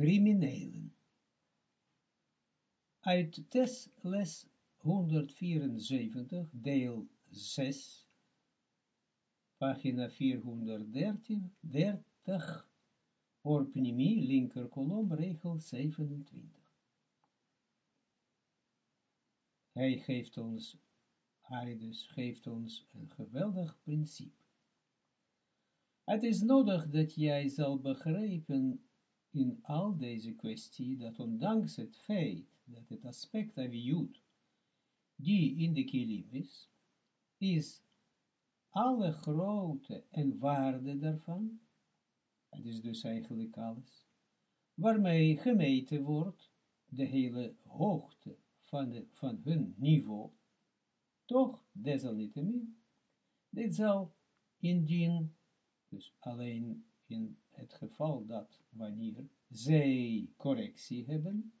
criminelen. Uit les 174, deel 6, pagina 413, 30, Orpnimi, linker kolom, regel 27. Hij geeft ons, hij dus geeft ons een geweldig principe. Het is nodig dat jij zal begrijpen in al deze kwestie, dat ondanks het feit dat het aspect aviyut, die in de kilim is, is alle grootte en waarde daarvan, het is dus eigenlijk alles, waarmee gemeten wordt de hele hoogte van, de, van hun niveau, toch desalniettemin, dit zal indien, dus alleen in het geval dat wanneer zij correctie hebben,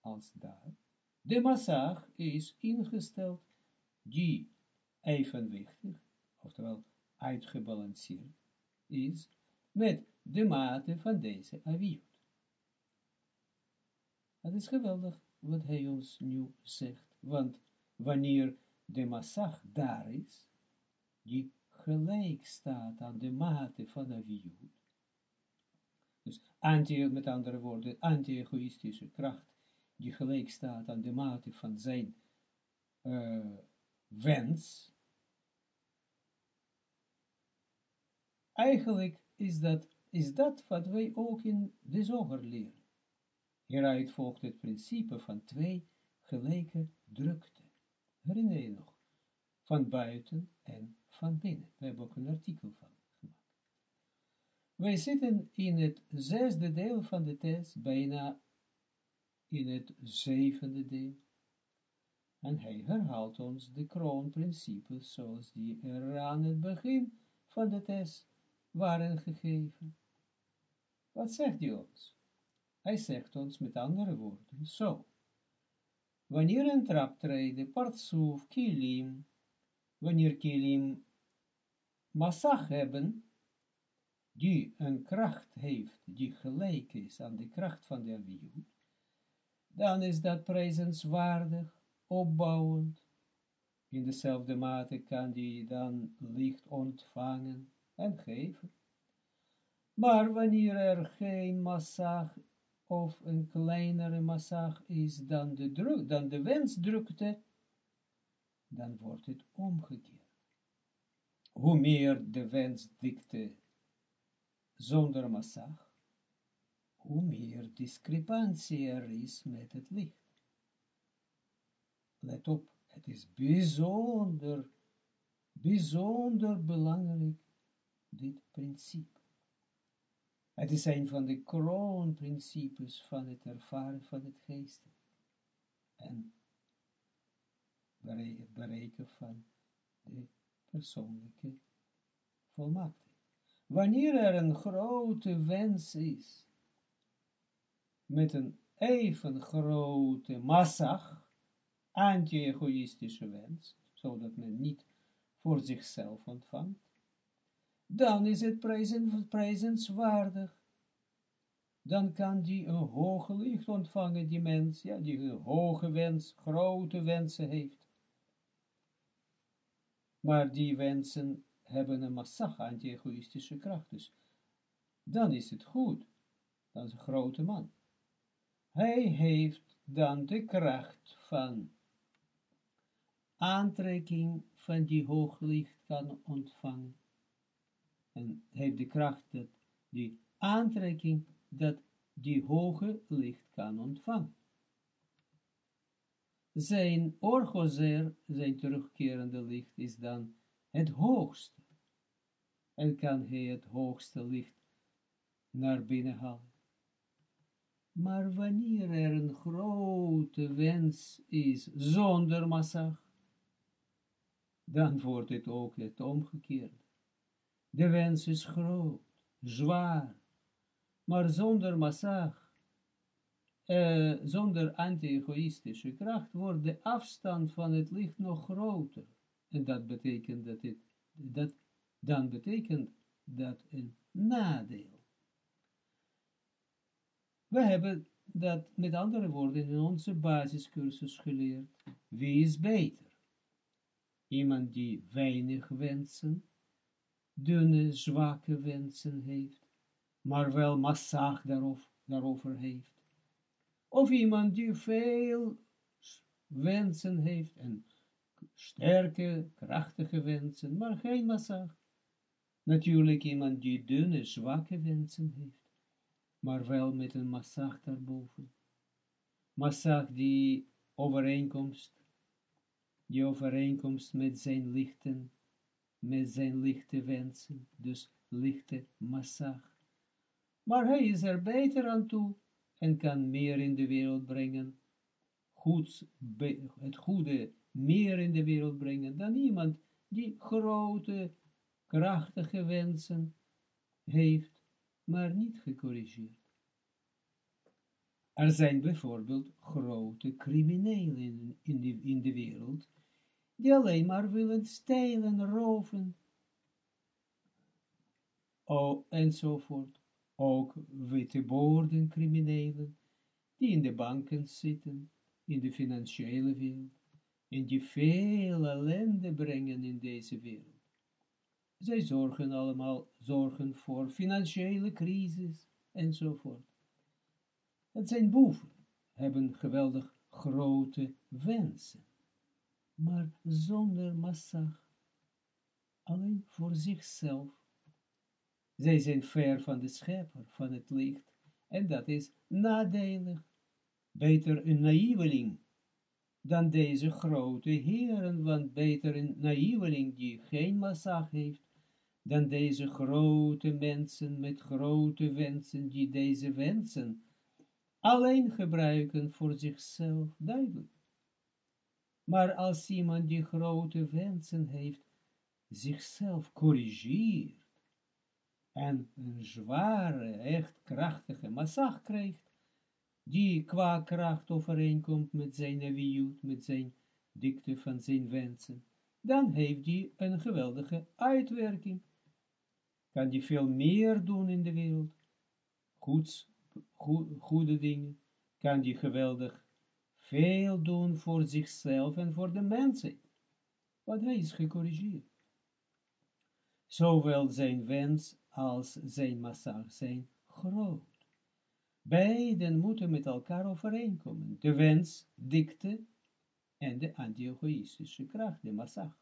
als daar, de massag is ingesteld, die evenwichtig, oftewel uitgebalanceerd is, met de mate van deze aviut. Het is geweldig wat hij ons nu zegt, want wanneer de massag daar is, die gelijk staat aan de mate van aviut, dus anti, met andere woorden, anti-egoïstische kracht, die gelijk staat aan de mate van zijn uh, wens. Eigenlijk is dat, is dat wat wij ook in de zoger leren. Hieruit volgt het principe van twee gelijke drukte. Herinner je nog? Van buiten en van binnen. We hebben ook een artikel van. Wij zitten in het zesde deel van de test, bijna in het zevende deel. En hij herhaalt ons de kroonprincipes zoals die er aan het begin van de test waren gegeven. Wat zegt hij ons? Hij zegt ons met andere woorden zo. Wanneer een traptreden, partsoef, kilim, wanneer kilim massag hebben, die een kracht heeft, die gelijk is aan de kracht van de aviut, dan is dat prijzenswaardig, opbouwend. In dezelfde mate kan die dan licht ontvangen en geven. Maar wanneer er geen massag of een kleinere massag is dan de, druk, dan de wensdrukte, dan wordt het omgekeerd. Hoe meer de wensdikte zonder massag, hoe meer discrepantie er is met het licht. Let op, het is bijzonder, bijzonder belangrijk, dit principe. Het is een van de kroonprincipes van het ervaren van het geest. En het bereiken van de persoonlijke volmaaktheid. Wanneer er een grote wens is, met een even grote massag, anti-egoïstische wens, zodat men niet voor zichzelf ontvangt, dan is het prijzenswaardig. Dan kan die een hoge licht ontvangen, die mens, ja, die een hoge wens, grote wensen heeft. Maar die wensen hebben een massag anti-egoïstische kracht, dus dan is het goed. Dan is een grote man. Hij heeft dan de kracht van aantrekking van die hooglicht kan ontvangen. En heeft de kracht dat die aantrekking, dat die hoge licht kan ontvangen. Zijn orgozer, zijn terugkerende licht, is dan het hoogste. En kan hij het hoogste licht naar binnen halen. Maar wanneer er een grote wens is zonder massag, dan wordt het ook het omgekeerde. De wens is groot, zwaar, maar zonder massag, eh, zonder anti-egoïstische kracht, wordt de afstand van het licht nog groter. En dat betekent dat het, dat, dan betekent dat een nadeel We hebben dat met andere woorden in onze basiscursus geleerd. Wie is beter? Iemand die weinig wensen, dunne, zwakke wensen heeft, maar wel massag daarover, daarover heeft. Of iemand die veel wensen heeft en sterke, krachtige wensen, maar geen massag. Natuurlijk iemand die dunne, zwakke wensen heeft, maar wel met een massag daarboven. Massag die overeenkomst, die overeenkomst met zijn lichten, met zijn lichte wensen, dus lichte massag. Maar hij is er beter aan toe en kan meer in de wereld brengen, goed, het goede meer in de wereld brengen dan iemand die grote, krachtige wensen heeft, maar niet gecorrigeerd. Er zijn bijvoorbeeld grote criminelen in de, in de wereld, die alleen maar willen stelen, roven, oh, enzovoort. Ook witte borden criminelen, die in de banken zitten, in de financiële wereld, en die veel ellende brengen in deze wereld. Zij zorgen allemaal, zorgen voor financiële crisis, enzovoort. Het zijn boeven, hebben geweldig grote wensen, maar zonder massag, alleen voor zichzelf. Zij zijn ver van de schepper, van het licht, en dat is nadelig. Beter een naïveling dan deze grote heren, want beter een naïveling die geen massag heeft, dan deze grote mensen met grote wensen, die deze wensen alleen gebruiken voor zichzelf, duidelijk. Maar als iemand die grote wensen heeft, zichzelf corrigeert, en een zware, echt krachtige massag krijgt, die qua kracht overeenkomt met zijn aviut, met zijn dikte van zijn wensen, dan heeft die een geweldige uitwerking. Kan die veel meer doen in de wereld, goede dingen, kan die geweldig veel doen voor zichzelf en voor de mensen, want hij is gecorrigeerd. Zowel zijn wens als zijn massage zijn groot. Beiden moeten met elkaar overeenkomen. De wens, dikte en de anti-egoïstische kracht, de massag.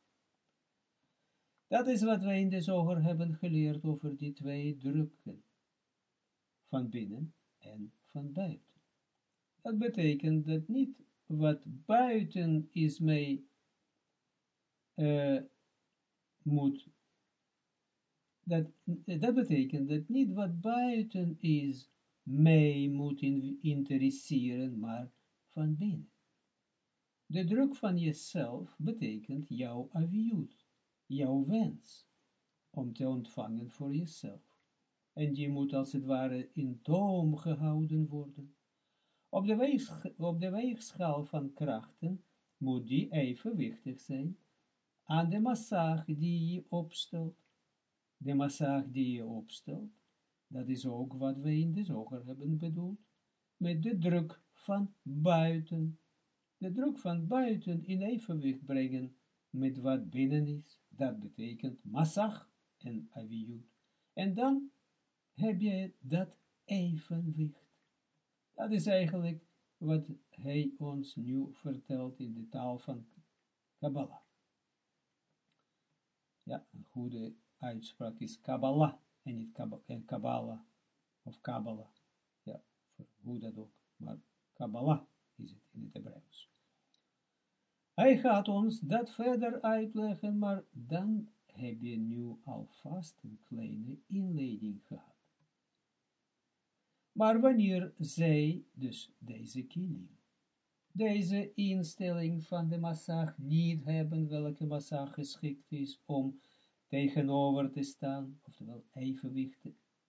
Dat is wat wij in de zoger hebben geleerd over die twee drukken. Van binnen en van buiten. Dat betekent dat niet wat buiten is mee uh, moet, dat, dat betekent dat niet wat buiten is mij moet interesseren, maar van binnen. De druk van jezelf betekent jouw aviut, jouw wens, om te ontvangen voor jezelf. En die moet als het ware in toom gehouden worden. Op de, op de weegschaal van krachten moet die evenwichtig zijn aan de massage die je opstelt. De massage die je opstelt dat is ook wat we in de zoger hebben bedoeld. Met de druk van buiten. De druk van buiten in evenwicht brengen met wat binnen is. Dat betekent massag en aviut. En dan heb je dat evenwicht. Dat is eigenlijk wat hij ons nu vertelt in de taal van Kabbalah. Ja, een goede uitspraak is Kabbalah en niet Kabbalah of Kabbalah. Ja, hoe dat ook. Maar Kabbalah is het in het Hebreeuws. Hij gaat ons dat verder uitleggen, maar dan heb je nu alvast een kleine inleiding gehad. Maar wanneer zij, dus deze kilim, deze instelling van de massag niet hebben, welke massag geschikt is om tegenover te staan, oftewel evenwicht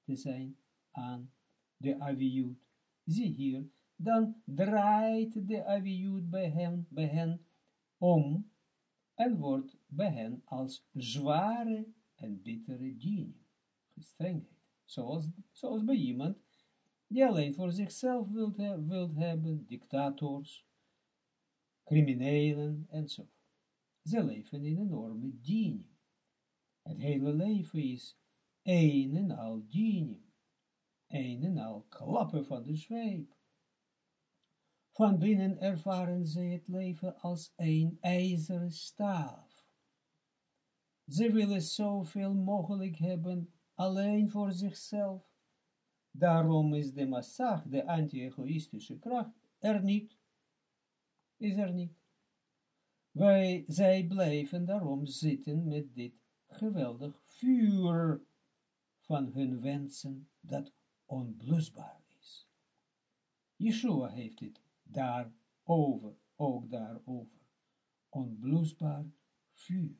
te zijn aan de aviut. Zie hier, dan draait de aviut bij hen, bij hen om en wordt bij hen als zware en bittere diening, gestrengheid. Zoals, zoals bij iemand die alleen voor zichzelf wilt, wilt hebben, dictators, criminelen en zo. Ze leven in enorme diening. Hele leven is een en al diening, een en al klappen van de zweep. Van binnen ervaren ze het leven als een ijzeren staaf. Ze willen zoveel mogelijk hebben, alleen voor zichzelf. Daarom is de massag, de anti-egoïstische kracht, er niet. Is er niet. Wij, zij blijven daarom zitten met dit geweldig vuur van hun wensen, dat onblusbaar is. Yeshua heeft het daarover, ook daarover. Onblusbaar vuur.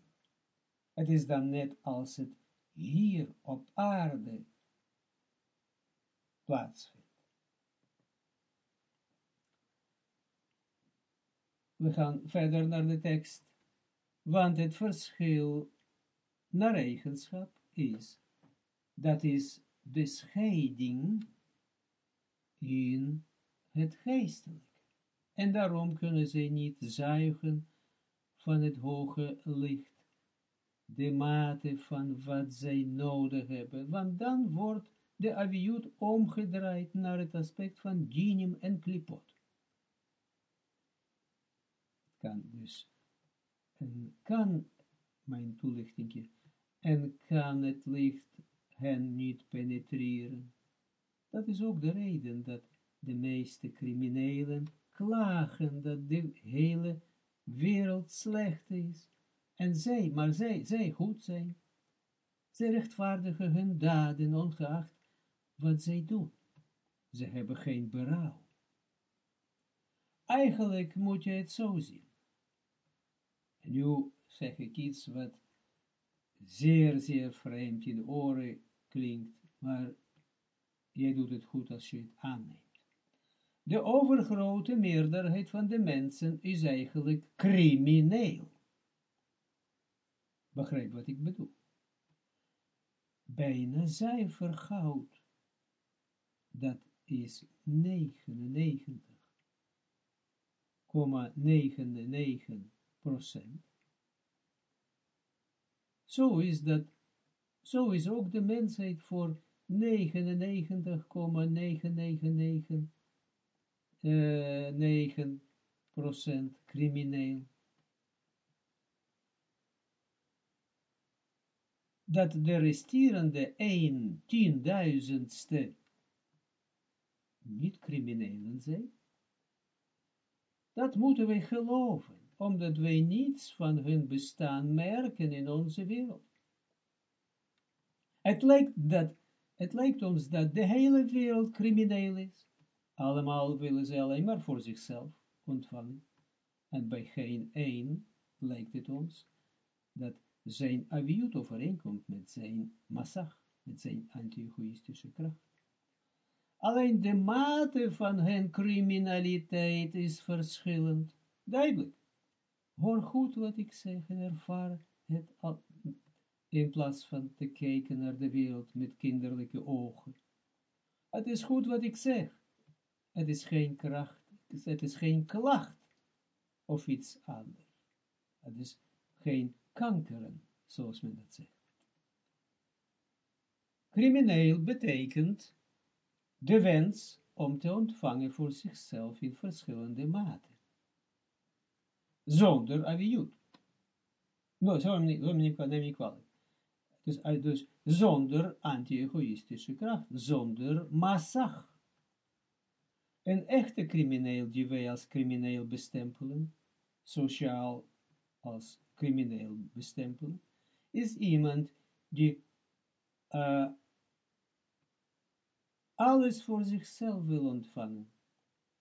Het is dan net als het hier op aarde plaatsvindt. We gaan verder naar de tekst, want het verschil naar eigenschap is, dat is de scheiding in het geestelijk. En daarom kunnen ze niet zuigen van het hoge licht, de mate van wat zij nodig hebben, want dan wordt de aviut omgedraaid naar het aspect van dinim en klipot. Kan dus, en kan, mijn toelichting en kan het licht hen niet penetreren. Dat is ook de reden dat de meeste criminelen klagen dat de hele wereld slecht is. En zij, maar zij, zij goed zijn. Zij rechtvaardigen hun daden ongeacht wat zij doen. Ze hebben geen berouw. Eigenlijk moet je het zo zien. En nu zeg ik iets wat zeer, zeer vreemd in de oren klinkt, maar jij doet het goed als je het aanneemt. De overgrote meerderheid van de mensen is eigenlijk crimineel. Begrijp wat ik bedoel. Bijna zuiver goud. Dat is 99,99 procent. Zo is dat, zo is ook de mensheid voor 99,999 9% crimineel. Dat de resterende 1 tienduizendste niet criminelen zijn, dat moeten wij geloven, omdat wij niets van hun bestaan merken in onze wereld. Het lijkt, dat, het ons dat de hele wereld crimineel is. Allemaal willen ze alleen maar voor zichzelf ontvangen. En bij geen één lijkt het ons dat zijn aviut overeenkomt met zijn massag, met zijn anti-egoïstische kracht. Alleen de mate van hun criminaliteit is verschillend. Duidelijk. Hoor goed wat ik zeg en ervaar het in plaats van te kijken naar de wereld met kinderlijke ogen. Het is goed wat ik zeg. Het is geen kracht, het is geen klacht of iets anders. Het is geen kankeren, zoals men dat zegt. Crimineel betekent de wens om te ontvangen voor zichzelf in verschillende maten. Zonder aviut. No, zo zo niet, niet. Dus, dus zonder anti-egoïstische kracht, zonder massag. Een echte crimineel die wij als crimineel bestempelen, sociaal als crimineel bestempelen, is iemand die uh, alles voor zichzelf wil ontvangen.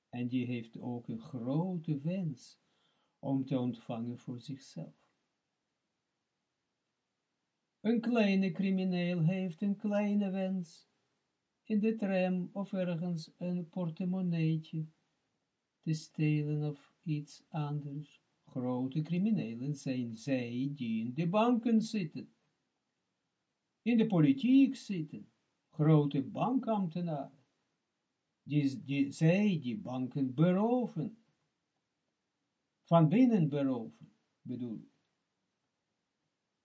En die heeft ook een grote wens om te ontvangen voor zichzelf. Een kleine crimineel heeft een kleine wens in de tram of ergens een portemonneetje te stelen of iets anders. Grote criminelen zijn zij die in de banken zitten, in de politiek zitten, grote bankambtenaren. die, die, zij die banken beroven, van binnen beroven, bedoel.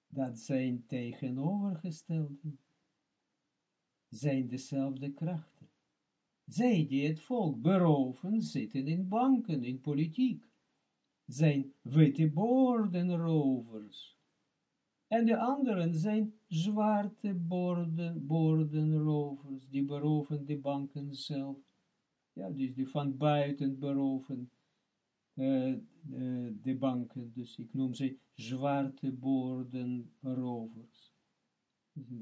Dat zijn tegenovergestelden, zijn dezelfde krachten. Zij die het volk beroven, zitten in banken, in politiek, zijn witte bordenrovers. En de anderen zijn zwarte borden, bordenrovers, die beroven de banken zelf. Ja, dus die van buiten beroven uh, uh, de banken. Dus ik noem ze zwarte bordenrovers.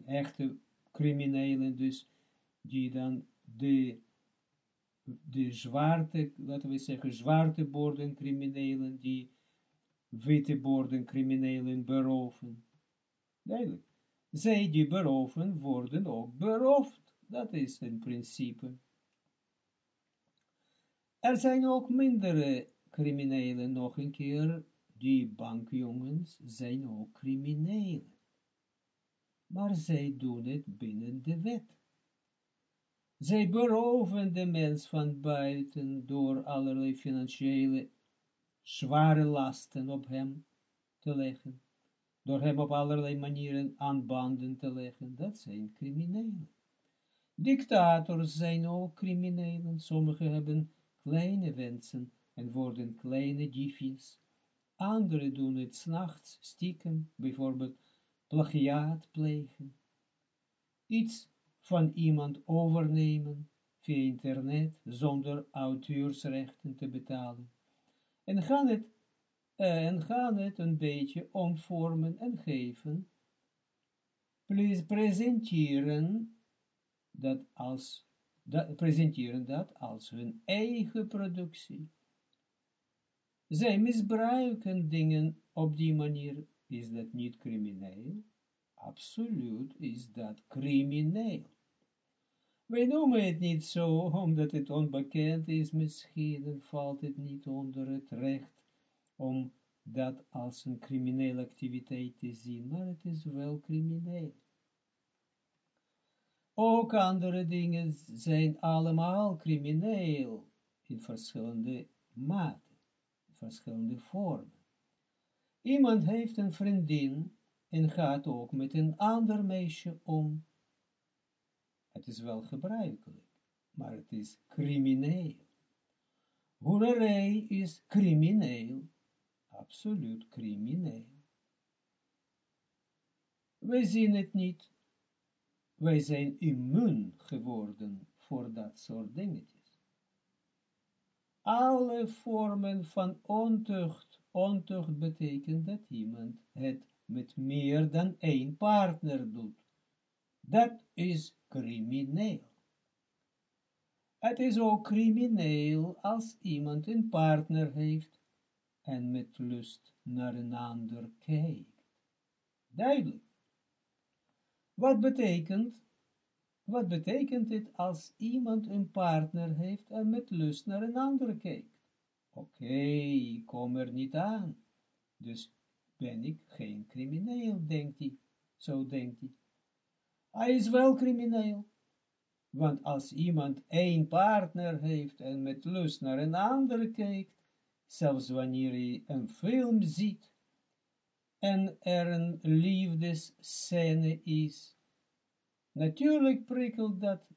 Echte criminelen dus, die dan de de zwarte, laten we zeggen, zwarte borden criminelen, die witte borden criminelen beroven. Duidelijk. Zij die beroven, worden ook beroofd. Dat is een principe. Er zijn ook mindere criminelen, nog een keer, die bankjongens zijn ook criminelen. Maar zij doen het binnen de wet. Zij beroven de mens van buiten door allerlei financiële zware lasten op hem te leggen, door hem op allerlei manieren aan banden te leggen. Dat zijn criminelen. Dictators zijn ook criminelen. Sommigen hebben kleine wensen en worden kleine diefjes. Anderen doen het s'nachts stiekem, bijvoorbeeld plagiaat plegen. Iets van iemand overnemen via internet zonder auteursrechten te betalen. En gaan het, uh, en gaan het een beetje omvormen en geven, please presenteren dat als, dat, presenteren dat als hun eigen productie. Zij misbruiken dingen op die manier, is dat niet crimineel? Absoluut is dat crimineel. Wij noemen het niet zo, omdat het onbekend is misschien, en valt het niet onder het recht om dat als een criminele activiteit te zien, maar het is wel crimineel. Ook andere dingen zijn allemaal crimineel, in verschillende in verschillende vormen. Iemand heeft een vriendin en gaat ook met een ander meisje om, het is wel gebruikelijk, maar het is crimineel. Hoererij is crimineel, absoluut crimineel. Wij zien het niet. Wij zijn immuun geworden voor dat soort dingetjes. Alle vormen van ontucht, ontucht betekent dat iemand het met meer dan één partner doet. Dat is crimineel. Het is ook crimineel als iemand een partner heeft en met lust naar een ander kijkt. Duidelijk. Wat betekent, wat betekent het als iemand een partner heeft en met lust naar een ander kijkt? Oké, ik kom er niet aan. Dus ben ik geen crimineel, denkt hij. Zo denkt hij. Hij is wel crimineel. Want als iemand één partner heeft en met lust naar een andere kijkt, zelfs wanneer hij een film ziet, en er een liefdesscène is, natuurlijk prikkelt dat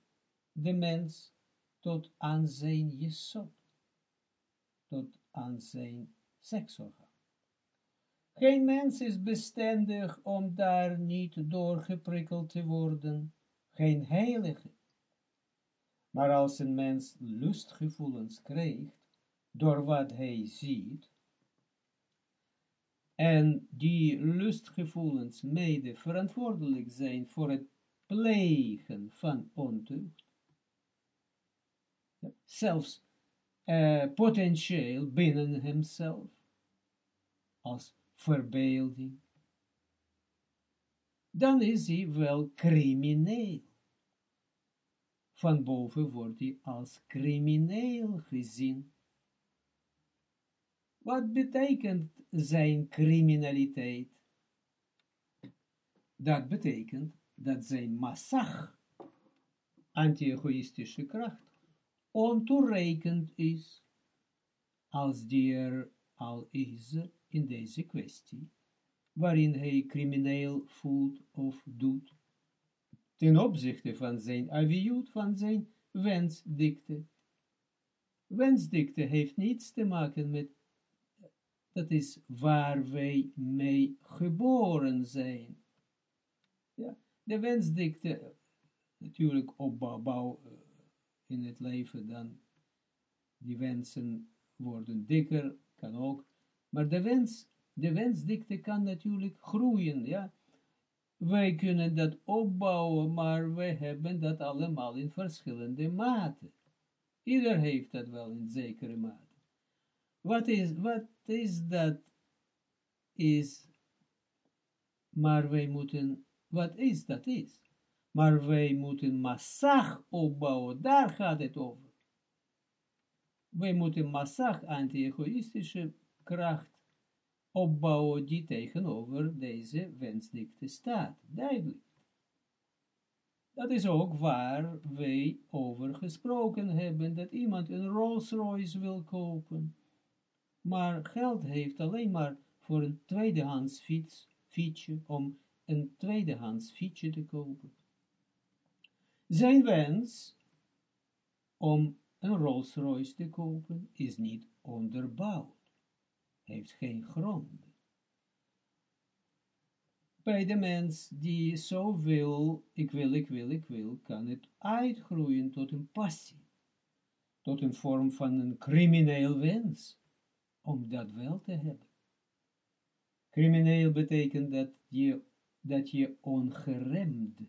de mens tot aan zijn jesot, tot aan zijn seksorgaan. Geen mens is bestendig om daar niet door geprikkeld te worden, geen heilige. Maar als een mens lustgevoelens krijgt, door wat hij ziet, en die lustgevoelens mede verantwoordelijk zijn voor het plegen van ontucht, zelfs uh, potentieel binnen hemzelf, als verbeelding, dan is hij wel crimineel. Van boven wordt hij als crimineel gezien. Wat betekent zijn criminaliteit? Dat betekent dat zijn massag, anti-egoïstische kracht, ontoereikend is, als die er al is in deze kwestie, waarin hij crimineel voelt of doet, ten opzichte van zijn aviut, van zijn wensdikte. Wensdikte heeft niets te maken met, dat is waar wij mee geboren zijn. Ja, de wensdikte, natuurlijk opbouw uh, in het leven, dan die wensen worden dikker, kan ook, maar de wens, de wensdikte kan natuurlijk groeien, ja, wij kunnen dat opbouwen, maar wij hebben dat allemaal in verschillende maten. Ieder heeft dat wel in zekere mate. Wat is, wat is dat? Is, maar wij moeten, wat is dat is? Maar wij moeten massag opbouwen, daar gaat het over. Wij moeten massag anti-egoïstische kracht opbouwen die tegenover deze wensdikte staat. Duidelijk. Dat is ook waar wij over gesproken hebben, dat iemand een Rolls Royce wil kopen, maar geld heeft alleen maar voor een tweedehands fiets, fietsje, om een tweedehands fietsje te kopen. Zijn wens om een Rolls Royce te kopen is niet onderbouwd heeft geen grond. Bij de mens die zo wil, ik wil, ik wil, ik wil, kan het uitgroeien tot een passie, tot een vorm van een crimineel wens, om dat wel te hebben. Crimineel betekent dat je, dat je ongeremd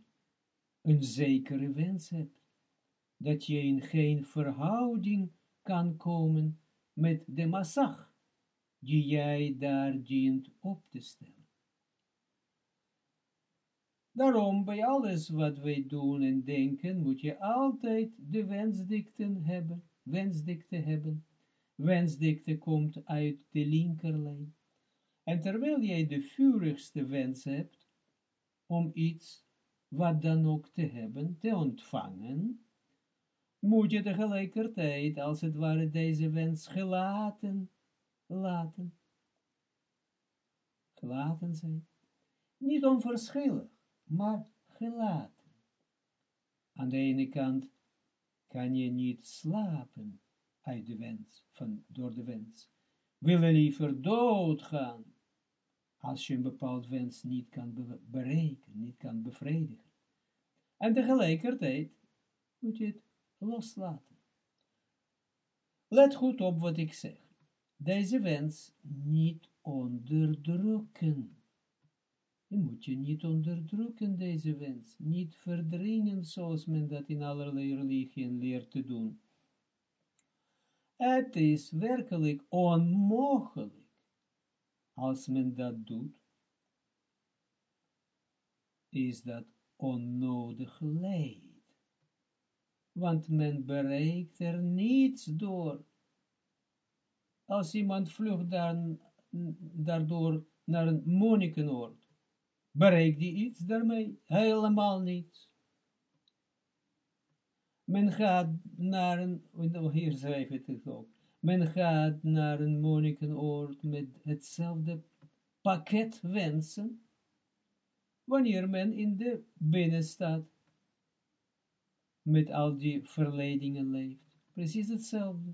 een zekere wens hebt, dat je in geen verhouding kan komen met de massag, die jij daar dient op te stellen. Daarom, bij alles wat wij doen en denken, moet je altijd de wensdikten hebben, wensdikte hebben. Wensdikte komt uit de linkerlijn. En terwijl jij de vurigste wens hebt, om iets, wat dan ook te hebben, te ontvangen, moet je tegelijkertijd, als het ware, deze wens gelaten laten. Gelaten zijn. Niet onverschillig, maar gelaten. Aan de ene kant kan je niet slapen uit de wens, van, door de wens. Wil je liever doodgaan, als je een bepaald wens niet kan bereiken, niet kan bevredigen. En tegelijkertijd moet je het loslaten. Let goed op wat ik zeg deze wens niet onderdrukken. Je moet je niet onderdrukken, deze wens, niet verdringen, zoals men dat in allerlei religieën leert te doen. Het is werkelijk onmogelijk, als men dat doet, is dat onnodig leid. Want men bereikt er niets door als iemand vlucht dan, daardoor naar een monnikenoord, bereikt die iets daarmee? Helemaal niets. Men gaat naar een, hier schrijf ik het ook, men gaat naar een monnikenoord met hetzelfde pakket wensen, wanneer men in de binnenstad met al die verleidingen leeft. Precies hetzelfde.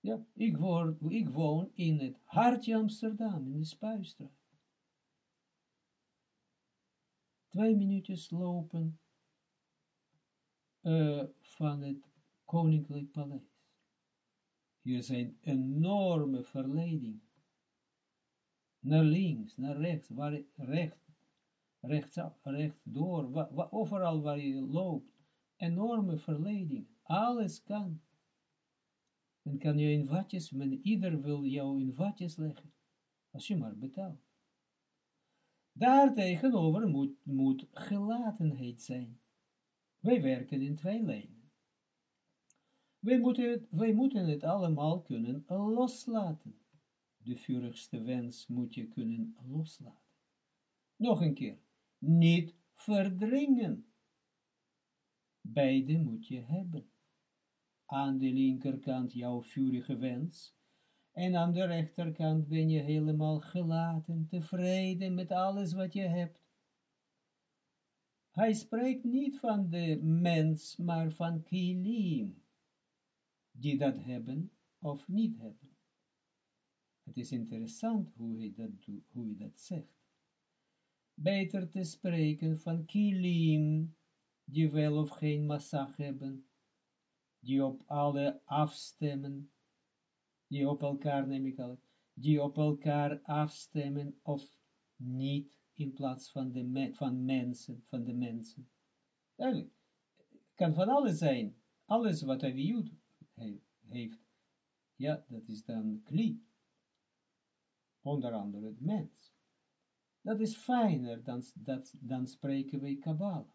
Ja, ik, woon, ik woon in het hartje Amsterdam, in de Spuistraat. Twee minuutjes lopen uh, van het Koninklijk Paleis. Hier zijn enorme verleidingen. Naar links, naar rechts, waar, recht, rechts, rechts door, wa, overal waar je loopt. Enorme verleidingen. Alles kan. Men kan je in watjes, men ieder wil jou in watjes leggen, als je maar betaalt. Daartegenover moet, moet gelatenheid zijn. Wij werken in twee lijnen. Wij moeten, het, wij moeten het allemaal kunnen loslaten. De vurigste wens moet je kunnen loslaten. Nog een keer, niet verdringen. Beide moet je hebben. Aan de linkerkant jouw vurige wens, en aan de rechterkant ben je helemaal gelaten, tevreden met alles wat je hebt. Hij spreekt niet van de mens, maar van kilim, die dat hebben of niet hebben. Het is interessant hoe hij dat, hoe hij dat zegt. Beter te spreken van kilim, die wel of geen massag hebben, die op alle afstemmen, die op elkaar, neem ik al, die op elkaar afstemmen of niet in plaats van, de van mensen, van de mensen. Duidelijk, kan van alles zijn, alles wat hij heeft, ja, dat is dan kli, onder andere het mens. Dat is fijner dan, dat, dan spreken wij Kabbalah.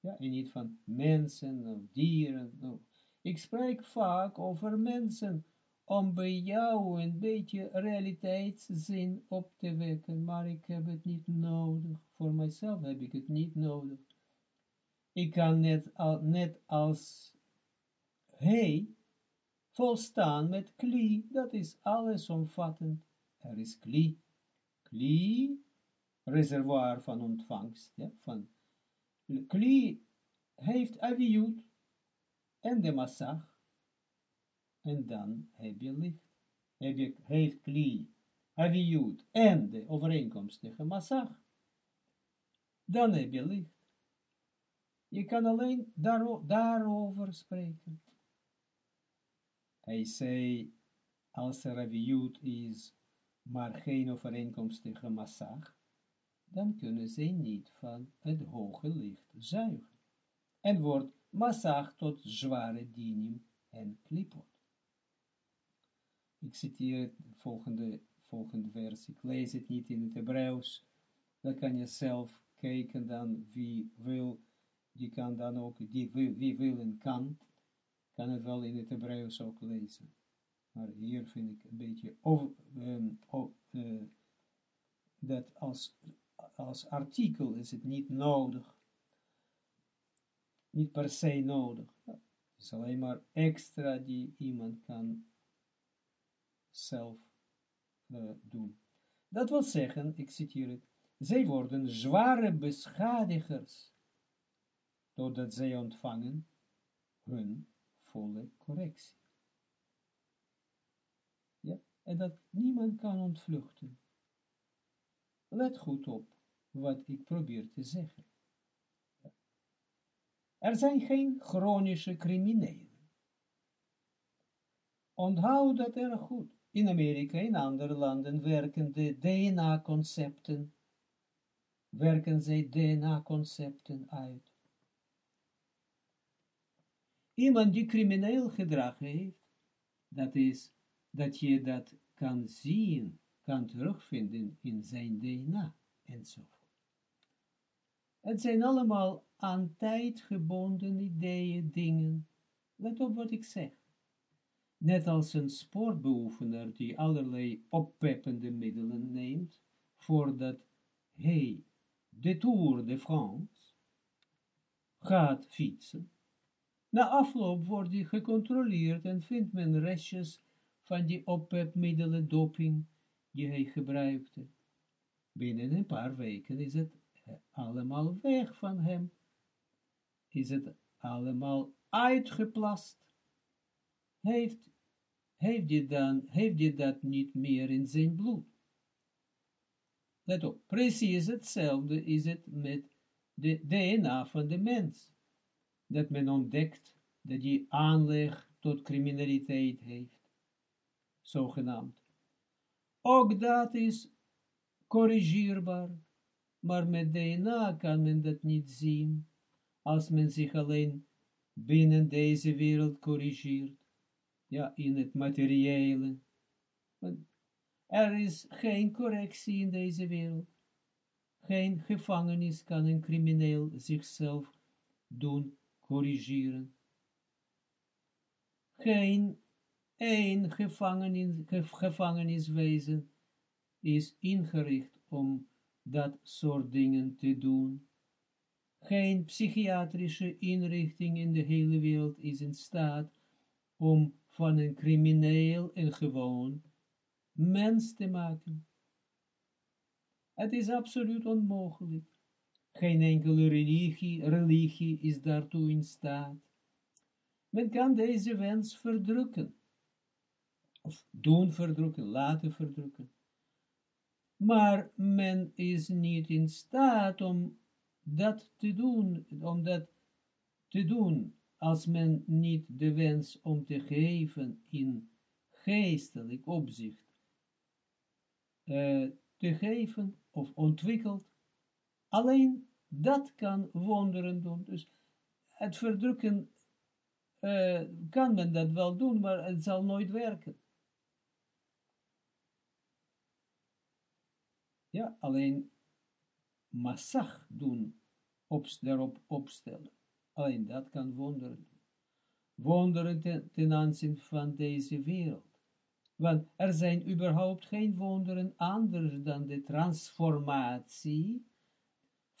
Ja, en niet van mensen of dieren. No. Ik spreek vaak over mensen, om bij jou een beetje realiteitszin op te wekken, maar ik heb het niet nodig. Voor mijzelf heb ik het niet nodig. Ik kan net, al, net als hij volstaan met kli, dat is allesomvattend. Er is kli, kli, reservoir van ontvangst, ja, van kli heeft aviut en de massag, en dan heb je licht. Heb je, heeft kli, aviut en de overeenkomstige massag, dan heb je licht. Je kan alleen daaro daarover spreken. Hij zei, als er aviut is, maar geen overeenkomstige massag, dan kunnen zij niet van het hoge licht zuigen. En wordt massag tot zware dinim en klipot. Ik citeer het volgende, volgende vers. Ik lees het niet in het Hebreeuws. Dan kan je zelf kijken dan wie wil, die kan dan ook, die, wie wil en kan, kan het wel in het Hebreeuws ook lezen. Maar hier vind ik een beetje um, uh, dat als, als artikel is het niet nodig. Niet per se nodig. Het is alleen maar extra die iemand kan zelf uh, doen. Dat wil zeggen, ik citeer het, zij worden zware beschadigers, doordat zij ontvangen hun volle correctie. Ja, en dat niemand kan ontvluchten. Let goed op wat ik probeer te zeggen. Er zijn geen chronische criminelen. Onthoud dat erg goed. In Amerika en andere landen werken de DNA-concepten, werken zij DNA-concepten uit. Iemand die crimineel gedrag heeft, dat is dat je dat kan zien, kan terugvinden in zijn DNA enzovoort. Het zijn allemaal aan tijd gebonden ideeën, dingen. Let op wat ik zeg. Net als een sportbeoefener die allerlei oppeppende middelen neemt, voordat hij de Tour de France gaat fietsen. Na afloop wordt hij gecontroleerd en vindt men restjes van die oppepmiddelen doping die hij gebruikte. Binnen een paar weken is het allemaal weg van hem. Is het allemaal uitgeplast. Heeft heeft hij, dan, heeft hij dat niet meer in zijn bloed. Let op, precies hetzelfde is het met de DNA van de mens. Dat men ontdekt dat die aanleg tot criminaliteit heeft, zogenaamd. Ook dat is corrigeerbaar, maar met DNA kan men dat niet zien, als men zich alleen binnen deze wereld corrigeert ja, in het materiële. Er is geen correctie in deze wereld. Geen gevangenis kan een crimineel zichzelf doen corrigeren. Geen één gevangenis, gevangeniswezen is ingericht om dat soort dingen te doen. geen psychiatrische inrichting in de hele wereld is in staat om van een crimineel een gewoon mens te maken. Het is absoluut onmogelijk. Geen enkele religie, religie is daartoe in staat. Men kan deze wens verdrukken. Of doen verdrukken, laten verdrukken. Maar men is niet in staat om dat te doen, om dat te doen, als men niet de wens om te geven in geestelijk opzicht uh, te geven of ontwikkelt, alleen dat kan wonderen doen. Dus het verdrukken uh, kan men dat wel doen, maar het zal nooit werken. Ja, alleen massag doen, op, daarop opstellen. Alleen dat kan wonderen doen. Wonderen ten, ten aanzien van deze wereld. Want er zijn überhaupt geen wonderen anders dan de transformatie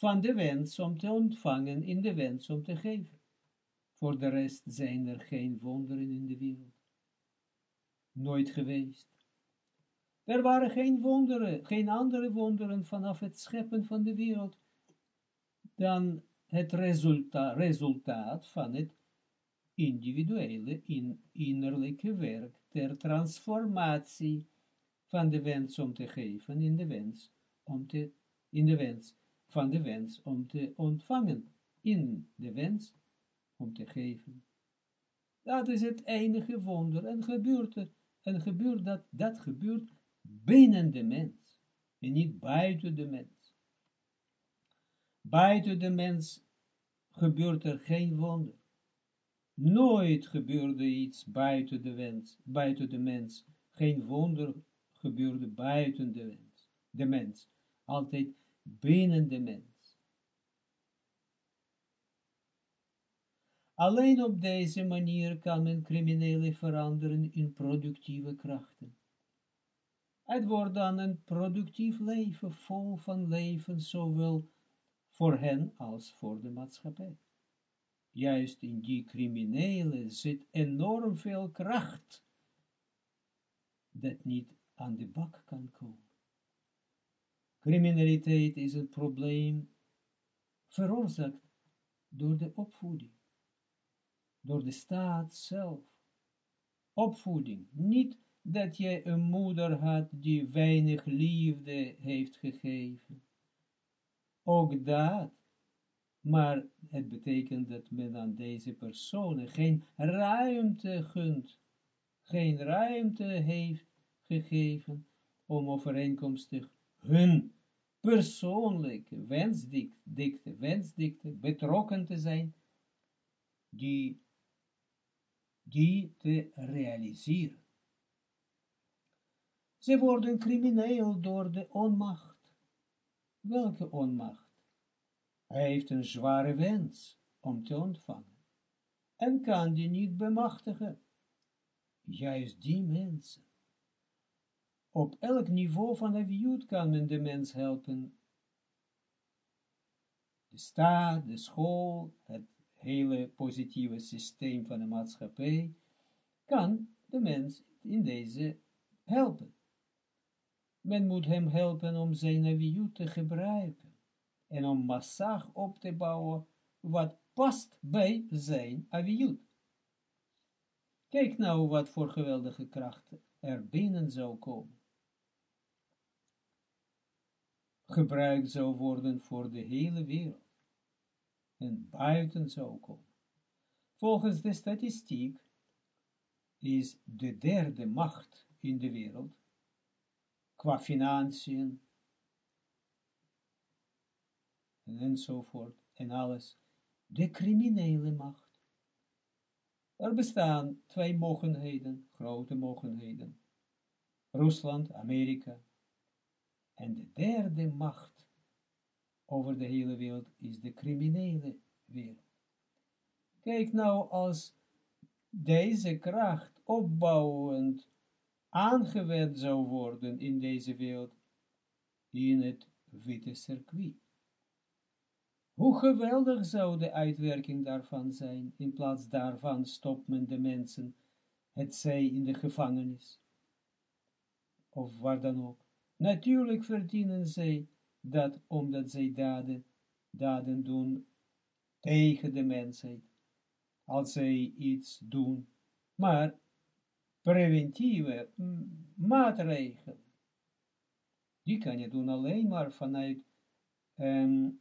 van de wens om te ontvangen in de wens om te geven. Voor de rest zijn er geen wonderen in de wereld. Nooit geweest. Er waren geen wonderen, geen andere wonderen vanaf het scheppen van de wereld dan het resulta resultaat van het individuele in innerlijke werk ter transformatie van de wens om te geven in de wens om te, in de wens van de wens om te ontvangen in de wens om te geven. Dat is het enige wonder en gebeurt het, en gebeurt dat, dat gebeurt binnen de mens en niet buiten de mens. Buiten de mens gebeurt er geen wonder. Nooit gebeurde iets buiten de, wens, buiten de mens. Geen wonder gebeurde buiten de mens. De mens. Altijd binnen de mens. Alleen op deze manier kan men criminelen veranderen in productieve krachten. Het wordt dan een productief leven, vol van leven, zowel voor hen als voor de maatschappij juist in die criminelen zit enorm veel kracht, dat niet aan de bak kan komen. Criminaliteit is een probleem veroorzaakt door de opvoeding, door de staat zelf. Opvoeding, niet dat je een moeder had die weinig liefde heeft gegeven. Ook dat maar het betekent dat men aan deze personen geen ruimte gunt, geen ruimte heeft gegeven om overeenkomstig hun persoonlijke wensdikte, wensdikte betrokken te zijn, die, die te realiseren. Ze worden crimineel door de onmacht. Welke onmacht? Hij heeft een zware wens om te ontvangen en kan die niet bemachtigen. Juist die mensen. Op elk niveau van viewt kan men de mens helpen. De staat, de school, het hele positieve systeem van de maatschappij, kan de mens in deze helpen. Men moet hem helpen om zijn aviut te gebruiken en om massag op te bouwen wat past bij zijn aviut. Kijk nou wat voor geweldige kracht er binnen zou komen. Gebruikt zou worden voor de hele wereld en buiten zou komen. Volgens de statistiek is de derde macht in de wereld, qua financiën, en enzovoort, en alles, de criminele macht. Er bestaan twee mogenheden, grote mogenheden, Rusland, Amerika, en de derde macht over de hele wereld is de criminele wereld. Kijk nou, als deze kracht opbouwend aangewend zou worden in deze wereld, in het witte circuit Hoe geweldig zou de uitwerking daarvan zijn, in plaats daarvan stopt men de mensen, het zij in de gevangenis, of waar dan ook. Natuurlijk verdienen zij dat omdat zij daden, daden doen tegen de mensheid, als zij iets doen, maar preventieve maatregelen, die kan je doen alleen maar vanuit um,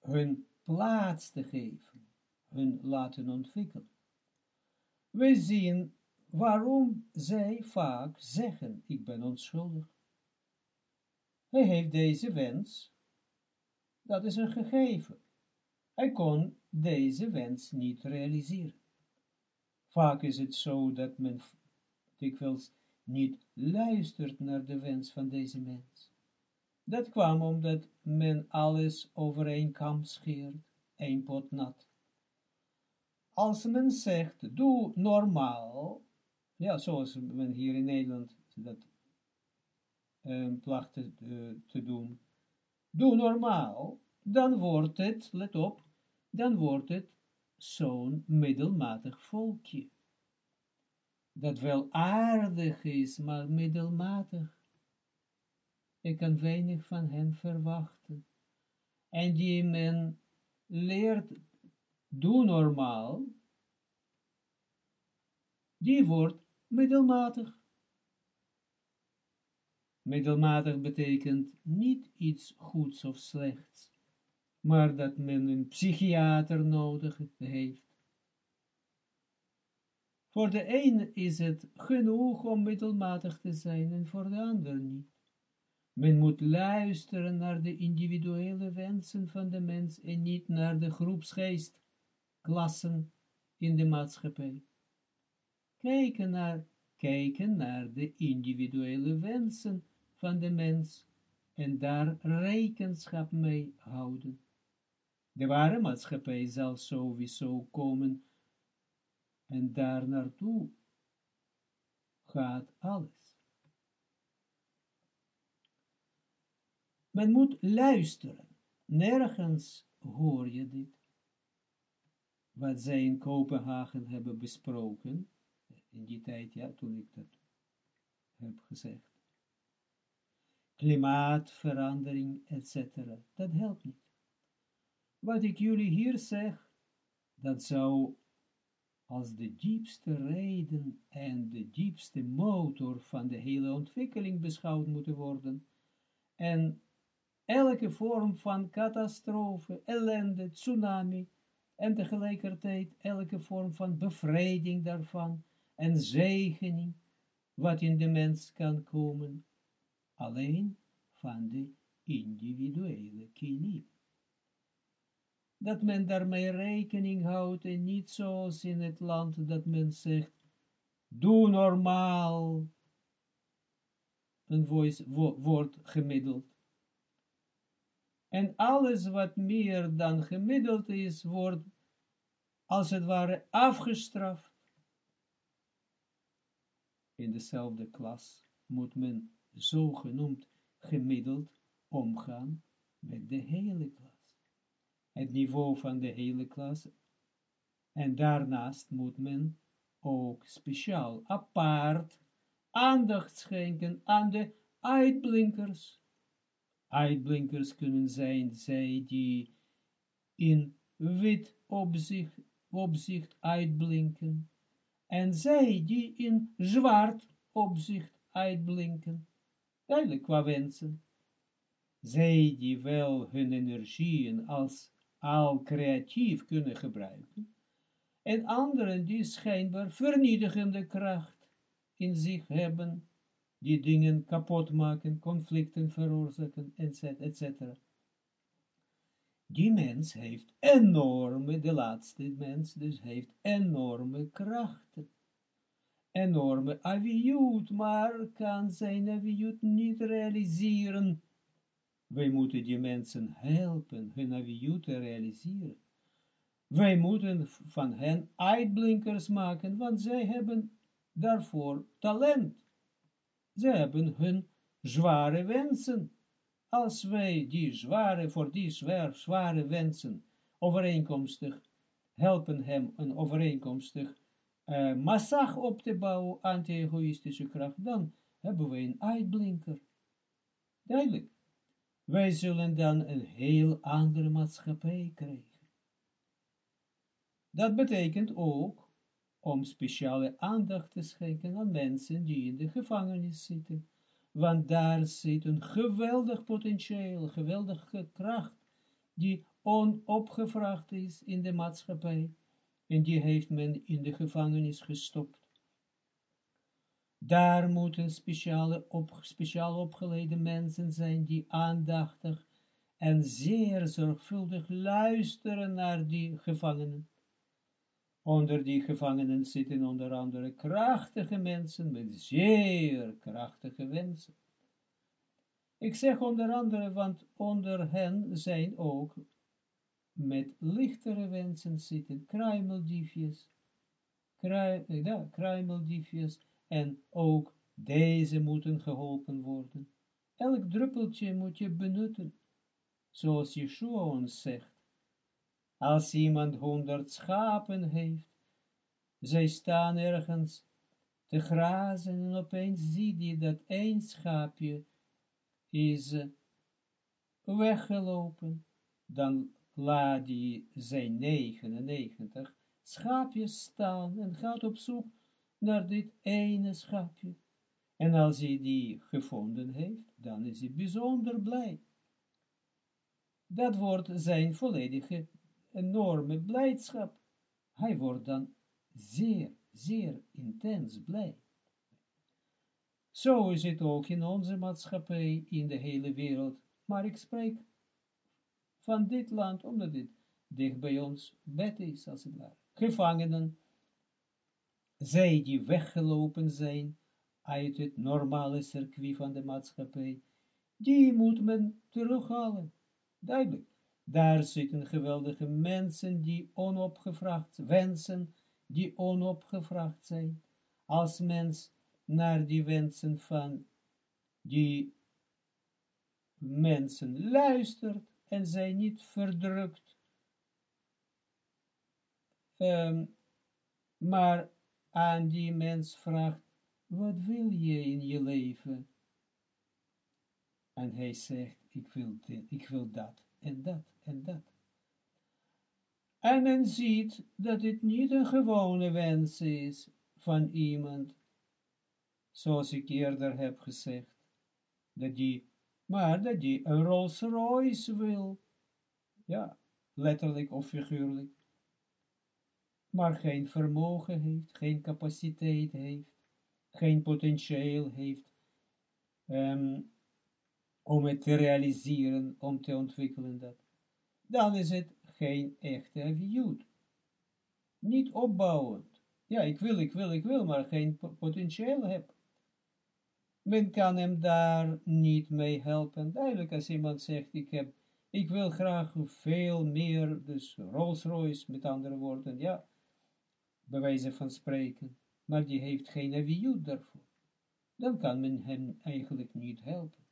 hun plaats te geven, hun laten ontwikkelen. We zien waarom zij vaak zeggen, ik ben onschuldig. Hij heeft deze wens, dat is een gegeven. Hij kon deze wens niet realiseren. Vaak is het zo dat men dikwijls niet luistert naar de wens van deze mens. Dat kwam omdat men alles over één kam scheert, één pot nat. Als men zegt, doe normaal, ja, zoals men hier in Nederland dat um, placht te, uh, te doen, doe normaal, dan wordt het, let op, dan wordt het zo'n middelmatig volkje. Dat wel aardig is, maar middelmatig. Ik kan weinig van hen verwachten. En die men leert, doe normaal, die wordt middelmatig. Middelmatig betekent niet iets goeds of slechts maar dat men een psychiater nodig heeft. Voor de een is het genoeg om middelmatig te zijn en voor de ander niet. Men moet luisteren naar de individuele wensen van de mens en niet naar de groepsgeest, klassen in de maatschappij. Kijken naar, kijken naar de individuele wensen van de mens en daar rekenschap mee houden. De ware maatschappij zal sowieso komen en daar naartoe gaat alles. Men moet luisteren. Nergens hoor je dit. Wat zij in Kopenhagen hebben besproken, in die tijd, ja, toen ik dat heb gezegd. Klimaatverandering, etc. Dat helpt niet wat ik jullie hier zeg, dat zou als de diepste reden en de diepste motor van de hele ontwikkeling beschouwd moeten worden. En elke vorm van catastrofe, ellende, tsunami, en tegelijkertijd elke vorm van bevrijding daarvan, en zegening, wat in de mens kan komen, alleen van de individuele kilim dat men daarmee rekening houdt en niet zoals in het land dat men zegt, doe normaal, een voice, wo, woord gemiddeld. En alles wat meer dan gemiddeld is, wordt als het ware afgestraft. In dezelfde klas moet men zogenoemd gemiddeld omgaan met de hele klas het niveau van de hele klas. En daarnaast moet men ook speciaal apart aandacht schenken aan de uitblinkers. Uitblinkers kunnen zijn zij die in wit opzicht, opzicht uitblinken en zij die in zwart opzicht uitblinken. Duidelijk qua wensen. Zij die wel hun energieën als al creatief kunnen gebruiken, en anderen die schijnbaar vernietigende kracht in zich hebben, die dingen kapot maken, conflicten veroorzaken, etc. Die mens heeft enorme, de laatste mens dus heeft enorme krachten, enorme aviut, maar kan zijn aviut niet realiseren wij moeten die mensen helpen hun aviut te realiseren. Wij moeten van hen uitblinkers maken, want zij hebben daarvoor talent. Zij hebben hun zware wensen als wij die zware, voor die zware, zware wensen overeenkomstig helpen hem een overeenkomstig uh, op te bouwen, anti-egoïstische kracht, dan hebben we een uitblinker. Duidelijk. Wij zullen dan een heel andere maatschappij krijgen. Dat betekent ook om speciale aandacht te schenken aan mensen die in de gevangenis zitten, want daar zit een geweldig potentieel, geweldige kracht, die onopgevraagd is in de maatschappij, en die heeft men in de gevangenis gestopt. Daar moeten speciale op, speciaal opgeleide mensen zijn die aandachtig en zeer zorgvuldig luisteren naar die gevangenen. Onder die gevangenen zitten onder andere krachtige mensen met zeer krachtige wensen. Ik zeg onder andere, want onder hen zijn ook met lichtere wensen zitten kruimeldiefjes, krui, ja, kruimeldiefjes, en ook deze moeten geholpen worden. Elk druppeltje moet je benutten, zoals Yeshua ons zegt. Als iemand honderd schapen heeft, zij staan ergens te grazen en opeens zie je dat één schaapje is weggelopen, dan laat die zijn 99 schaapjes staan en gaat op zoek naar dit ene schaapje. En als hij die gevonden heeft, dan is hij bijzonder blij. Dat wordt zijn volledige enorme blijdschap. Hij wordt dan zeer, zeer intens blij. Zo is het ook in onze maatschappij, in de hele wereld. Maar ik spreek van dit land, omdat dit dicht bij ons bed is, als het ware. Gevangenen, zij die weggelopen zijn uit het normale circuit van de maatschappij, die moet men terughalen. Duidelijk. Daar zitten geweldige mensen die onopgevraagd wensen, die onopgevraagd zijn. Als mens naar die wensen van die mensen luistert en zij niet verdrukt, um, maar aan die mens vraagt, wat wil je in je leven? En hij zegt, ik wil dit, ik wil dat en dat en dat. En men ziet dat dit niet een gewone wens is van iemand, zoals ik eerder heb gezegd, dat die, maar dat die een Rolls Royce wil, ja, letterlijk of figuurlijk, maar geen vermogen heeft, geen capaciteit heeft, geen potentieel heeft, um, om het te realiseren, om te ontwikkelen dat, dan is het geen echte aviut. Niet opbouwend. Ja, ik wil, ik wil, ik wil, maar geen potentieel heb. Men kan hem daar niet mee helpen. Duidelijk, als iemand zegt, ik heb, ik wil graag veel meer, dus Rolls Royce, met andere woorden, ja, bij wijze van spreken, maar die heeft geen aviut daarvoor. Dan kan men hem eigenlijk niet helpen.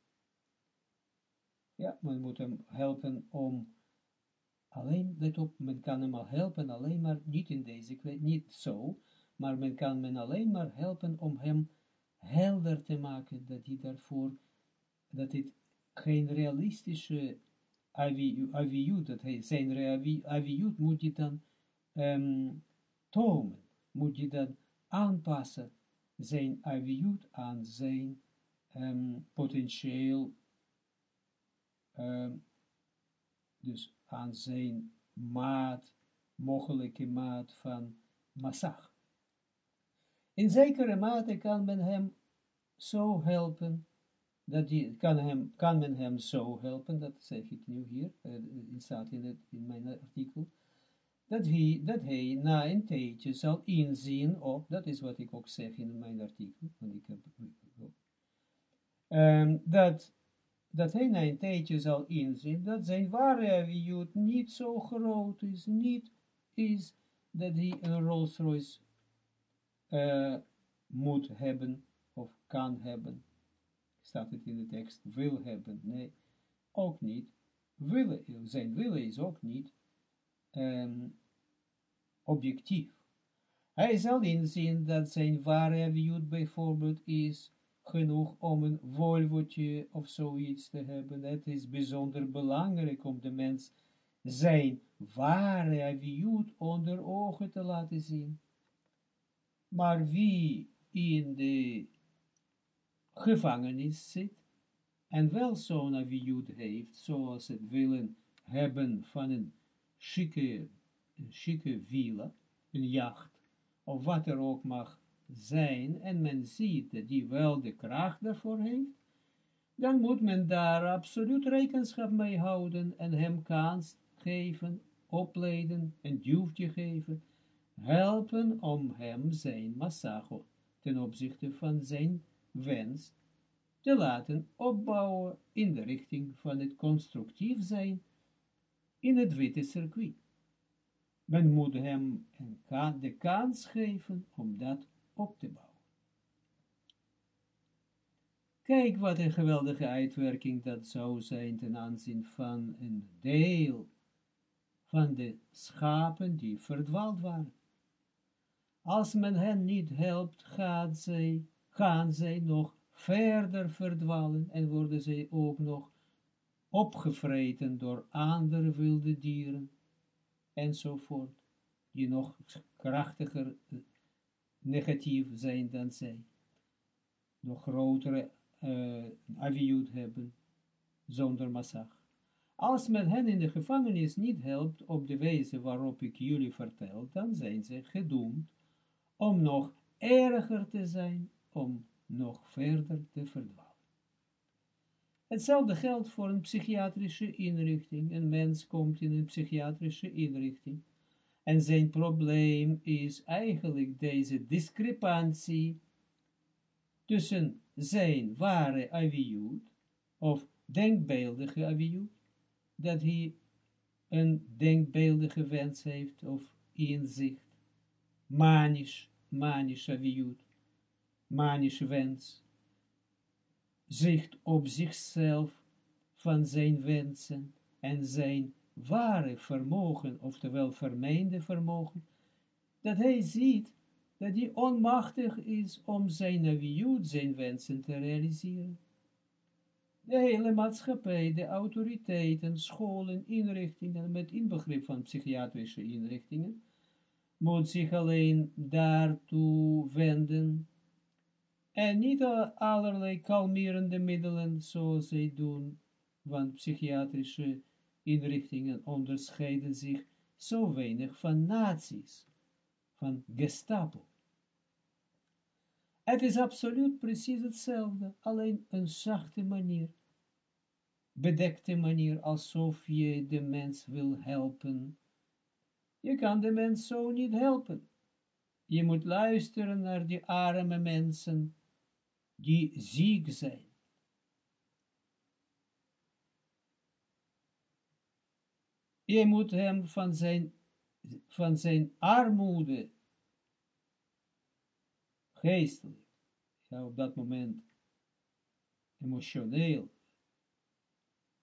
Ja, men moet hem helpen om alleen, let op, men kan hem al helpen alleen maar, niet in deze, niet zo, maar men kan men alleen maar helpen om hem helder te maken, dat hij daarvoor, dat het geen realistische aviut, dat zijn aviut moet je dan um, tomen, moet je dan aanpassen, zijn aviut aan zijn um, potentieel um, dus aan zijn maat, mogelijke maat van massag. In zekere mate kan men hem zo helpen, dat die, kan, hem, kan men hem zo helpen, dat zeg ik nu hier, uh, staat in, het, in mijn artikel, dat hij, dat hij na een tijdje zal inzien, of dat is wat ik ook zeg in mijn artikel, want ik heb, um, dat dat hij na een tijdje zal inzien dat zijn ware aviut niet zo groot is, niet is dat hij een Rolls Royce uh, moet hebben of kan hebben. Staat het in de tekst, wil hebben, nee. ook niet, willen, zijn willen is ook niet um, objectief. Hij zal inzien dat zijn ware aviut bijvoorbeeld is genoeg om een wolvotje of zoiets te hebben. Het is bijzonder belangrijk om de mens zijn ware aviut onder ogen te laten zien. Maar wie in de gevangenis zit, en wel zo'n aviut heeft, zoals het willen hebben van een chique, een villa, een jacht, of wat er ook mag zijn, en men ziet dat die wel de kracht daarvoor heeft, dan moet men daar absoluut rekenschap mee houden en hem kans geven, opleiden, een duwtje geven, helpen om hem zijn massago ten opzichte van zijn wens te laten opbouwen in de richting van het constructief zijn in het witte circuit. Men moet hem de kans geven om dat op te bouwen. Kijk wat een geweldige uitwerking dat zou zijn ten aanzien van een deel van de schapen die verdwaald waren. Als men hen niet helpt, gaat zij, gaan zij nog verder verdwalen en worden zij ook nog opgevreten door andere wilde dieren enzovoort, die nog krachtiger eh, negatief zijn dan zij, nog grotere uh, hebben, zonder massag. Als men hen in de gevangenis niet helpt op de wijze waarop ik jullie vertel, dan zijn ze gedoemd om nog erger te zijn, om nog verder te verdwalen. Hetzelfde geldt voor een psychiatrische inrichting. Een mens komt in een psychiatrische inrichting en zijn probleem is eigenlijk deze discrepantie tussen zijn ware aviut of denkbeeldige aviut, dat hij een denkbeeldige wens heeft of inzicht, manisch, manisch aviut, manische wens, zicht op zichzelf van zijn wensen en zijn ware vermogen, oftewel vermeende vermogen, dat hij ziet dat hij onmachtig is om zijn aviut, zijn wensen te realiseren. De hele maatschappij, de autoriteiten, scholen, inrichtingen, met inbegrip van psychiatrische inrichtingen, moet zich alleen daartoe wenden en niet allerlei kalmerende middelen zoals zij doen, want psychiatrische inrichtingen onderscheiden zich zo weinig van nazi's, van gestapo. Het is absoluut precies hetzelfde, alleen een zachte manier, bedekte manier, alsof je de mens wil helpen. Je kan de mens zo niet helpen. Je moet luisteren naar die arme mensen, die ziek zijn. Je moet hem van zijn, van zijn armoede, geestelijk, op dat moment emotioneel,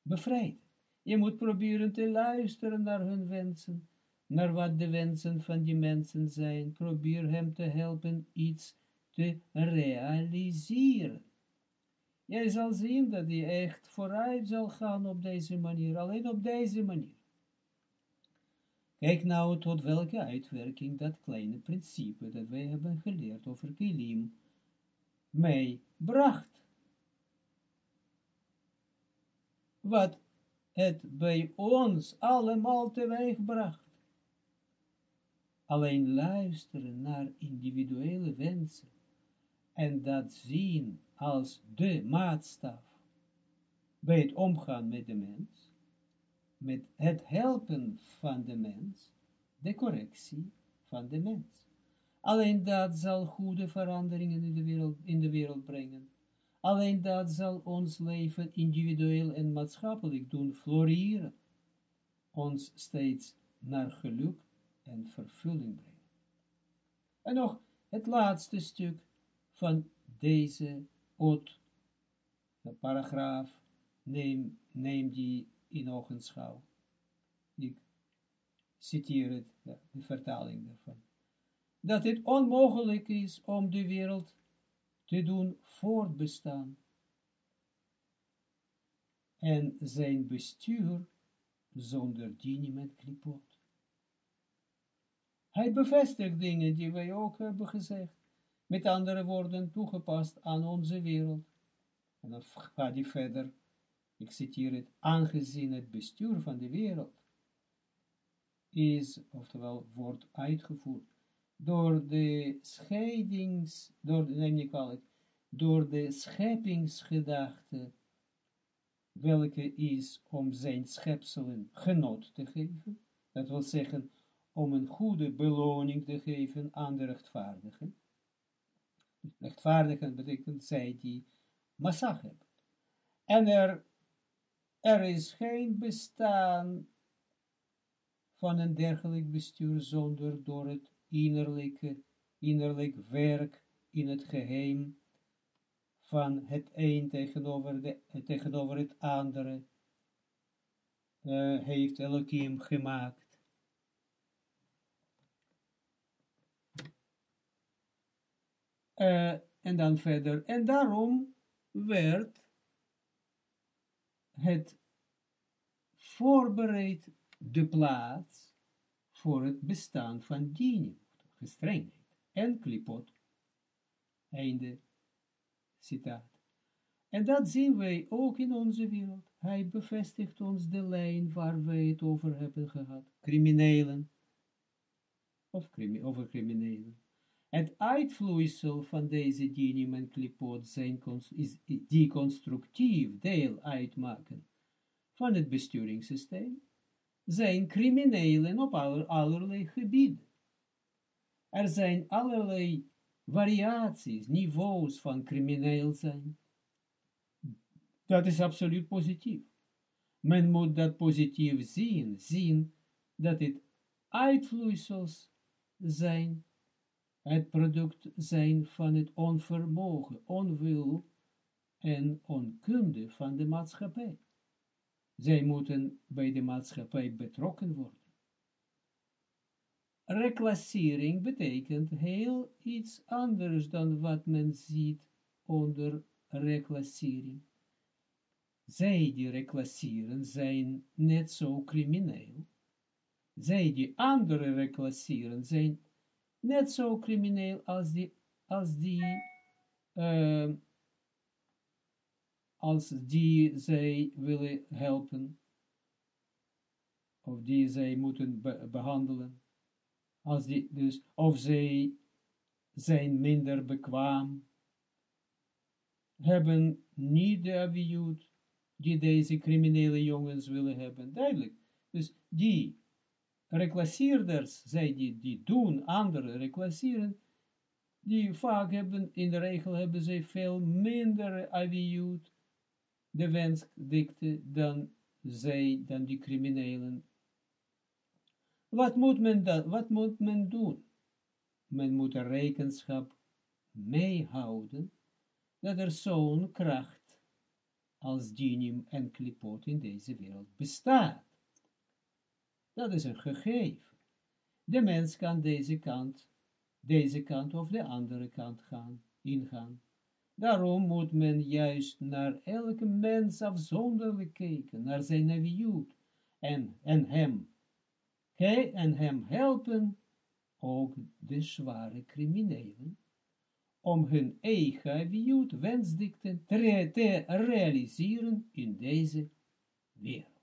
bevrijden. Je moet proberen te luisteren naar hun wensen, naar wat de wensen van die mensen zijn. Probeer hem te helpen iets te realiseren. Jij zal zien dat hij echt vooruit zal gaan op deze manier, alleen op deze manier. Kijk nou tot welke uitwerking dat kleine principe dat wij hebben geleerd over kilim mij bracht. Wat het bij ons allemaal teweeg bracht. Alleen luisteren naar individuele wensen en dat zien als de maatstaf bij het omgaan met de mens, met het helpen van de mens, de correctie van de mens. Alleen dat zal goede veranderingen in de wereld, in de wereld brengen. Alleen dat zal ons leven individueel en maatschappelijk doen floreren. Ons steeds naar geluk en vervulling brengen. En nog het laatste stuk van deze ot, de paragraaf neem die in ogenschouw. Ik citeer het, de vertaling daarvan. Dat het onmogelijk is om de wereld te doen voortbestaan. En zijn bestuur zonder diening met klipot. Hij bevestigt dingen die wij ook hebben gezegd, met andere woorden toegepast aan onze wereld. En dan gaat hij verder, ik citeer het, aangezien het bestuur van de wereld is, oftewel wordt uitgevoerd, door de scheidings, door, neem ik wel door de scheppingsgedachte, welke is om zijn schepselen genot te geven, dat wil zeggen, om een goede beloning te geven aan de rechtvaardigen. Rechtvaardigen betekent zij die massag hebben. En er, er is geen bestaan van een dergelijk bestuur zonder door het innerlijke, innerlijk werk in het geheim van het een tegenover, de, tegenover het andere uh, heeft Elohim gemaakt. Uh, en dan verder. En daarom werd het voorbereid de plaats voor het bestaan van dienen, gestrengheid en klipot. Einde citaat. En dat zien wij ook in onze wereld. Hij bevestigt ons de lijn waar wij het over hebben gehad. Criminelen. Of crimi over criminelen. Het uitvloeisel van deze dinim en klipot is die constructief deel uitmaken van het besturingssysteem, zijn criminelen op allerlei gebieden. Er zijn allerlei variaties, niveaus van crimineel zijn. Dat is absoluut positief. Men moet dat positief zien, zien dat het uitvloeisels zijn het product zijn van het onvermogen, onwil en onkunde van de maatschappij. Zij moeten bij de maatschappij betrokken worden. Reclassering betekent heel iets anders dan wat men ziet onder reclassering. Zij die reclasseren zijn net zo crimineel. Zij die anderen reclasseren zijn net zo crimineel als die, als die, uh, als die zij willen helpen, of die zij moeten behandelen, als die, dus, of zij zijn minder bekwaam, hebben niet de aviut die deze criminele jongens willen hebben, duidelijk. Dus die reclassierder, zij die, die doen, anderen reclasseren, die vaak hebben, in de regel hebben ze veel minder aviut, de wensdikte, dan zij, dan die criminelen. Wat moet men dan, wat moet men doen? Men moet er rekenschap meehouden, dat er zo'n kracht als dinim en klipot in deze wereld bestaat. Dat is een gegeven. De mens kan deze kant, deze kant of de andere kant gaan, ingaan. Daarom moet men juist naar elke mens afzonderlijk kijken, naar zijn naviut, en, en hem, hij en hem helpen, ook de zware criminelen, om hun eigen naviut wensdikten te, te realiseren in deze wereld.